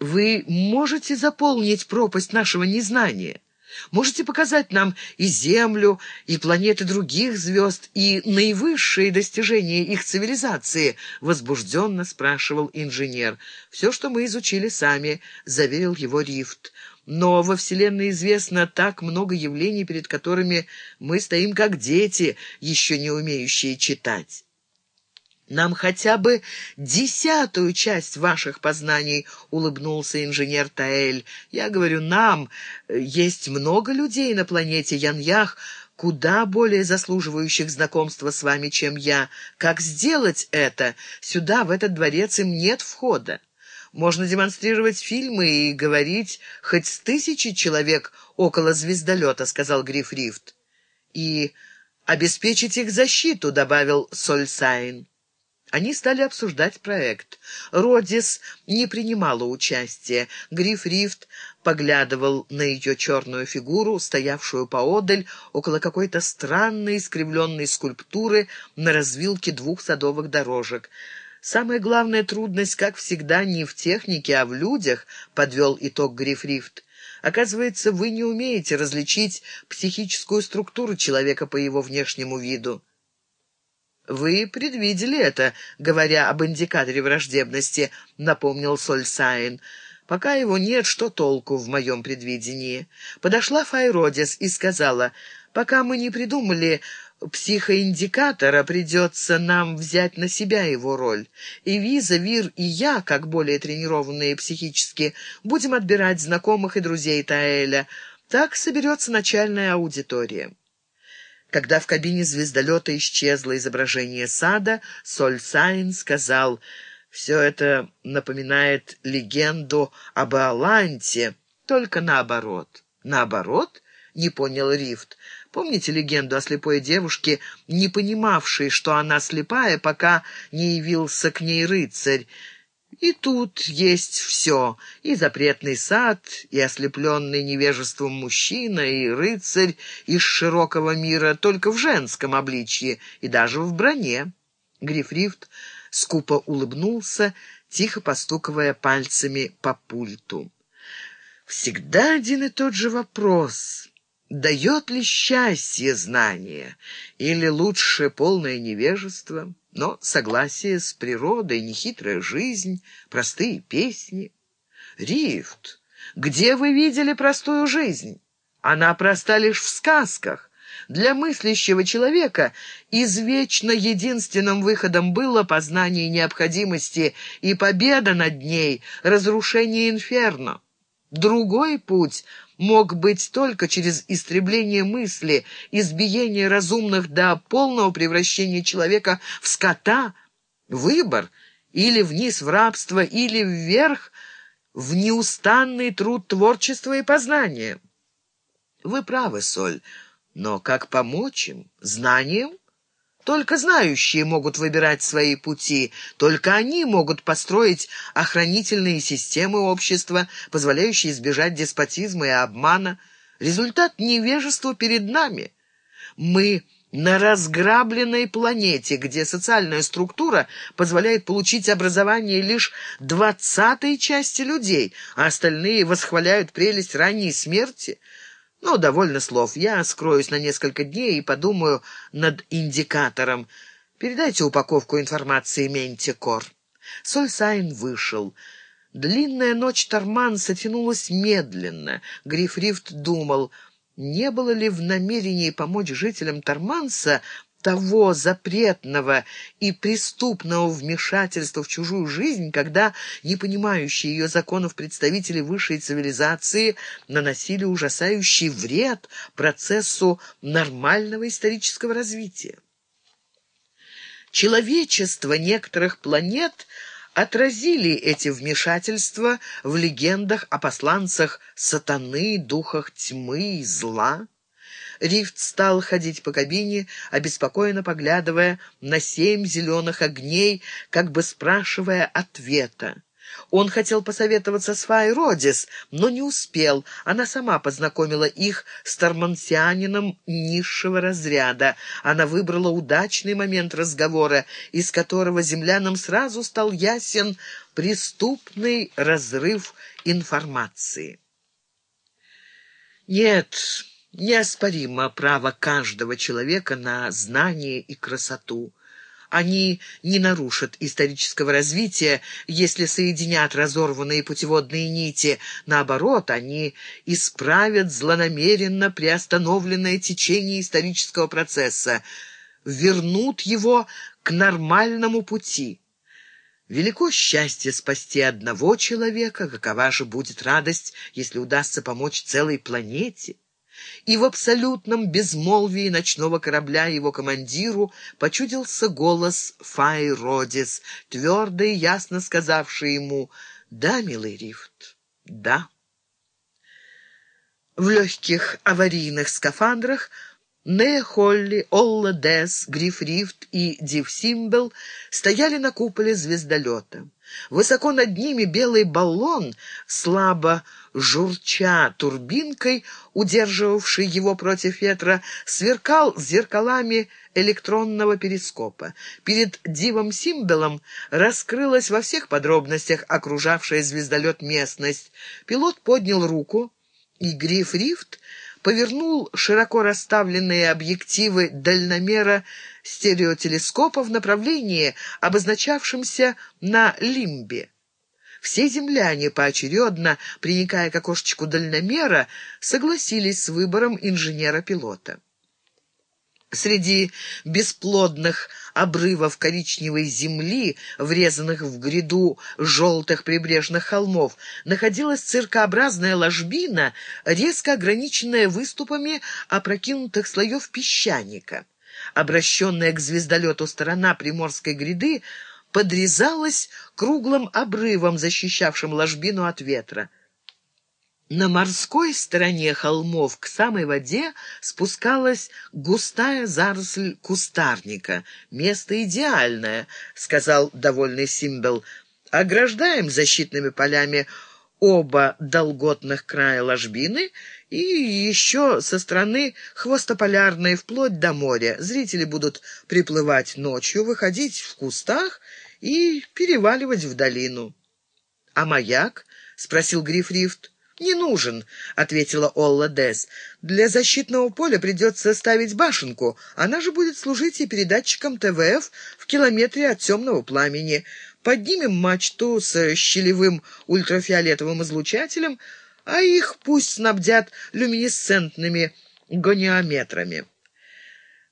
Вы можете заполнить пропасть нашего незнания? Можете показать нам и Землю, и планеты других звезд, и наивысшие достижения их цивилизации?» — возбужденно спрашивал инженер. «Все, что мы изучили сами», — заверил его Рифт. «Но во Вселенной известно так много явлений, перед которыми мы стоим как дети, еще не умеющие читать». «Нам хотя бы десятую часть ваших познаний», — улыбнулся инженер Таэль. «Я говорю, нам. Есть много людей на планете Яньях, куда более заслуживающих знакомства с вами, чем я. Как сделать это? Сюда, в этот дворец, им нет входа. Можно демонстрировать фильмы и говорить хоть с тысячи человек около звездолета», — сказал Гриф Рифт. «И обеспечить их защиту», — добавил Сольсайн. Они стали обсуждать проект. Родис не принимала участия. Гриф Рифт поглядывал на ее черную фигуру, стоявшую поодаль, около какой-то странной искривленной скульптуры на развилке двух садовых дорожек. «Самая главная трудность, как всегда, не в технике, а в людях», — подвел итог Гриф Рифт. «Оказывается, вы не умеете различить психическую структуру человека по его внешнему виду». «Вы предвидели это, говоря об индикаторе враждебности», — напомнил Сольсайн. «Пока его нет, что толку в моем предвидении?» Подошла Файродис и сказала, «Пока мы не придумали психоиндикатора, придется нам взять на себя его роль. И Виза, Вир и я, как более тренированные психически, будем отбирать знакомых и друзей Таэля. Так соберется начальная аудитория». Когда в кабине звездолета исчезло изображение сада, Соль Сайн сказал, «Все это напоминает легенду об Аланте, только наоборот». «Наоборот?» — не понял Рифт. «Помните легенду о слепой девушке, не понимавшей, что она слепая, пока не явился к ней рыцарь?» И тут есть все, и запретный сад, и ослепленный невежеством мужчина, и рыцарь из широкого мира, только в женском обличье и даже в броне. Грифрифт скупо улыбнулся, тихо постуковая пальцами по пульту. «Всегда один и тот же вопрос. Дает ли счастье знание, или лучше полное невежество?» Но согласие с природой, нехитрая жизнь, простые песни. Рифт, где вы видели простую жизнь? Она проста лишь в сказках. Для мыслящего человека извечно единственным выходом было познание необходимости и победа над ней, разрушение инферно. Другой путь мог быть только через истребление мысли, избиение разумных до полного превращения человека в скота. Выбор или вниз в рабство, или вверх в неустанный труд творчества и познания. Вы правы, Соль, но как помочь им? Знанием? Только знающие могут выбирать свои пути, только они могут построить охранительные системы общества, позволяющие избежать деспотизма и обмана. Результат невежества перед нами. Мы на разграбленной планете, где социальная структура позволяет получить образование лишь двадцатой части людей, а остальные восхваляют прелесть ранней смерти – «Ну, довольно слов. Я скроюсь на несколько дней и подумаю над индикатором. Передайте упаковку информации Ментикор». Сольсайн вышел. Длинная ночь Торманса тянулась медленно. Грифрифт думал, не было ли в намерении помочь жителям Торманса того запретного и преступного вмешательства в чужую жизнь, когда не понимающие ее законов представители высшей цивилизации наносили ужасающий вред процессу нормального исторического развития. Человечество некоторых планет отразили эти вмешательства в легендах о посланцах сатаны, духах тьмы и зла. Рифт стал ходить по кабине, обеспокоенно поглядывая на семь зеленых огней, как бы спрашивая ответа. Он хотел посоветоваться с Фай Родис, но не успел. Она сама познакомила их с тормансианином низшего разряда. Она выбрала удачный момент разговора, из которого землянам сразу стал ясен преступный разрыв информации. Нет, неоспоримо право каждого человека на знание и красоту. Они не нарушат исторического развития, если соединят разорванные путеводные нити. Наоборот, они исправят злонамеренно приостановленное течение исторического процесса, вернут его к нормальному пути. Велико счастье спасти одного человека, какова же будет радость, если удастся помочь целой планете и в абсолютном безмолвии ночного корабля его командиру почудился голос Фай Родис, твердо и ясно сказавший ему «Да, милый Рифт, да». В легких аварийных скафандрах Нея Холли, Олла Десс, Гриф Рифт и Див Симбел стояли на куполе звездолета. Высоко над ними белый баллон, слабо журча турбинкой, удерживавший его против ветра, сверкал зеркалами электронного перископа. Перед Дивом Симбелом раскрылась во всех подробностях окружавшая звездолет местность. Пилот поднял руку, и Гриф Рифт повернул широко расставленные объективы дальномера стереотелескопа в направлении, обозначавшемся на лимбе. Все земляне поочередно, приникая к окошечку дальномера, согласились с выбором инженера-пилота. Среди бесплодных обрывов коричневой земли, врезанных в гряду желтых прибрежных холмов, находилась циркообразная ложбина, резко ограниченная выступами опрокинутых слоев песчаника. Обращенная к звездолету сторона Приморской гряды подрезалась круглым обрывом, защищавшим ложбину от ветра. На морской стороне холмов к самой воде спускалась густая заросль кустарника. «Место идеальное», — сказал довольный Симбел. «Ограждаем защитными полями оба долготных края ложбины и еще со стороны хвостополярной вплоть до моря. Зрители будут приплывать ночью, выходить в кустах и переваливать в долину». «А маяк?» — спросил Грифрифт. «Не нужен», — ответила Олла Дес. «Для защитного поля придется ставить башенку. Она же будет служить и передатчиком ТВФ в километре от темного пламени. Поднимем мачту с щелевым ультрафиолетовым излучателем, а их пусть снабдят люминесцентными гониометрами».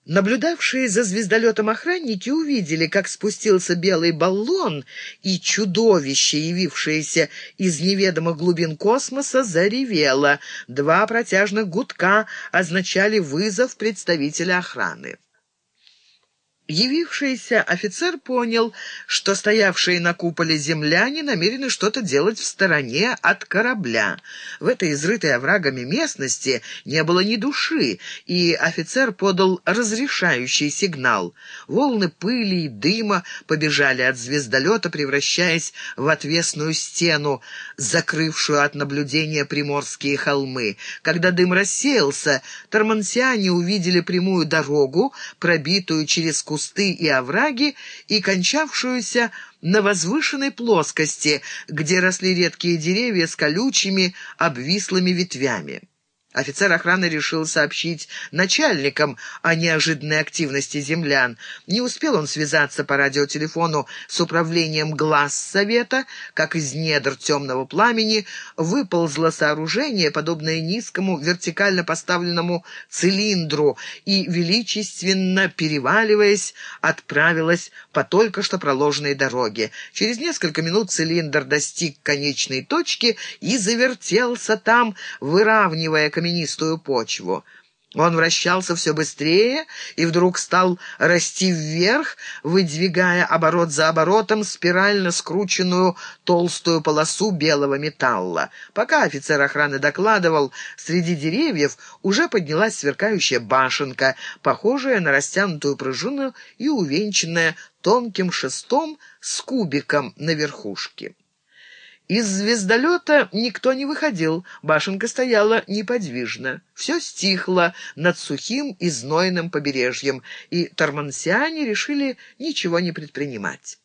Наблюдавшие за звездолетом охранники увидели, как спустился белый баллон, и чудовище, явившееся из неведомых глубин космоса, заревело. Два протяжных гудка означали вызов представителя охраны. Явившийся офицер понял, что стоявшие на куполе земляне намерены что-то делать в стороне от корабля. В этой изрытой оврагами местности не было ни души, и офицер подал разрешающий сигнал. Волны пыли и дыма побежали от звездолета, превращаясь в отвесную стену, закрывшую от наблюдения приморские холмы. Когда дым рассеялся, тормансиане увидели прямую дорогу, пробитую через кусок кусты и овраги и кончавшуюся на возвышенной плоскости, где росли редкие деревья с колючими, обвислыми ветвями. Офицер охраны решил сообщить начальникам о неожиданной активности землян. Не успел он связаться по радиотелефону с управлением глаз совета, как из недр темного пламени выползло сооружение, подобное низкому вертикально поставленному цилиндру, и, величественно переваливаясь, отправилось по только что проложенной дороге. Через несколько минут цилиндр достиг конечной точки и завертелся там, выравнивая каменистую почву. Он вращался все быстрее и вдруг стал расти вверх, выдвигая оборот за оборотом спирально скрученную толстую полосу белого металла. Пока офицер охраны докладывал, среди деревьев уже поднялась сверкающая башенка, похожая на растянутую пружину и увенчанная тонким шестом с кубиком на верхушке. Из звездолета никто не выходил, башенка стояла неподвижно. Все стихло над сухим и знойным побережьем, и тормансиане решили ничего не предпринимать.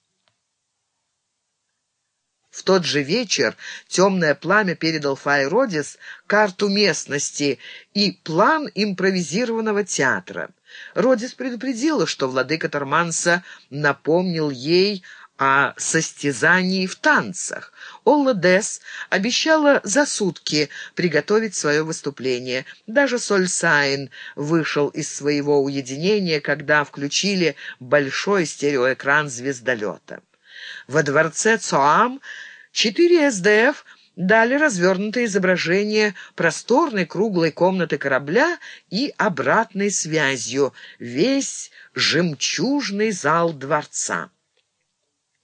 В тот же вечер темное пламя передал Файродис карту местности и план импровизированного театра. Родис предупредила, что владыка Торманса напомнил ей о состязании в танцах. Олла Дес обещала за сутки приготовить свое выступление. Даже Сольсайн вышел из своего уединения, когда включили большой стереоэкран звездолета. Во дворце Цоам четыре СДФ дали развернутое изображение просторной круглой комнаты корабля и обратной связью весь жемчужный зал дворца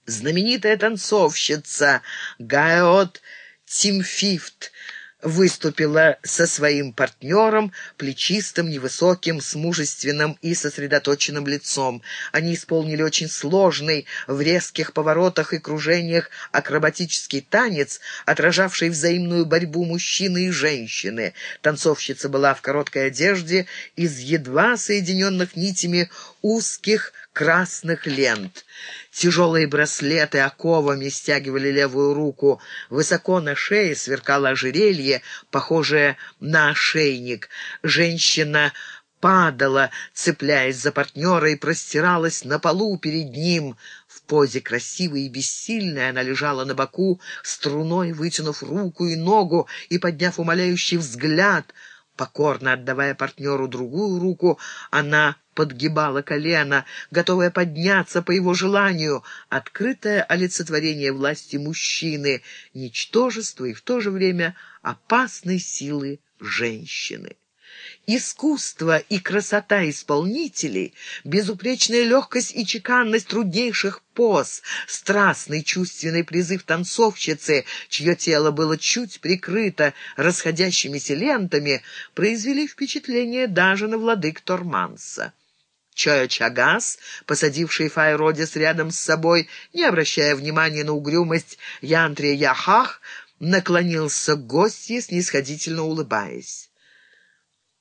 знаменитая танцовщица Гаот Тимфифт выступила со своим партнером, плечистым, невысоким, с мужественным и сосредоточенным лицом. Они исполнили очень сложный, в резких поворотах и кружениях акробатический танец, отражавший взаимную борьбу мужчины и женщины. Танцовщица была в короткой одежде из едва соединенных нитями узких красных лент. Тяжелые браслеты оковами стягивали левую руку. Высоко на шее сверкало ожерелье, похожее на ошейник. Женщина падала, цепляясь за партнера, и простиралась на полу перед ним. В позе красивой и бессильной она лежала на боку, струной вытянув руку и ногу и подняв умоляющий взгляд. Покорно отдавая партнеру другую руку, она подгибала колено, готовая подняться по его желанию, открытое олицетворение власти мужчины, ничтожество и в то же время опасной силы женщины. Искусство и красота исполнителей, безупречная легкость и чеканность труднейших поз, страстный чувственный призыв танцовщицы, чье тело было чуть прикрыто расходящимися лентами, произвели впечатление даже на владык Торманса. Чоя-Чагас, посадивший Файродис рядом с собой, не обращая внимания на угрюмость Янтрия Яхах, наклонился к гостье, снисходительно улыбаясь.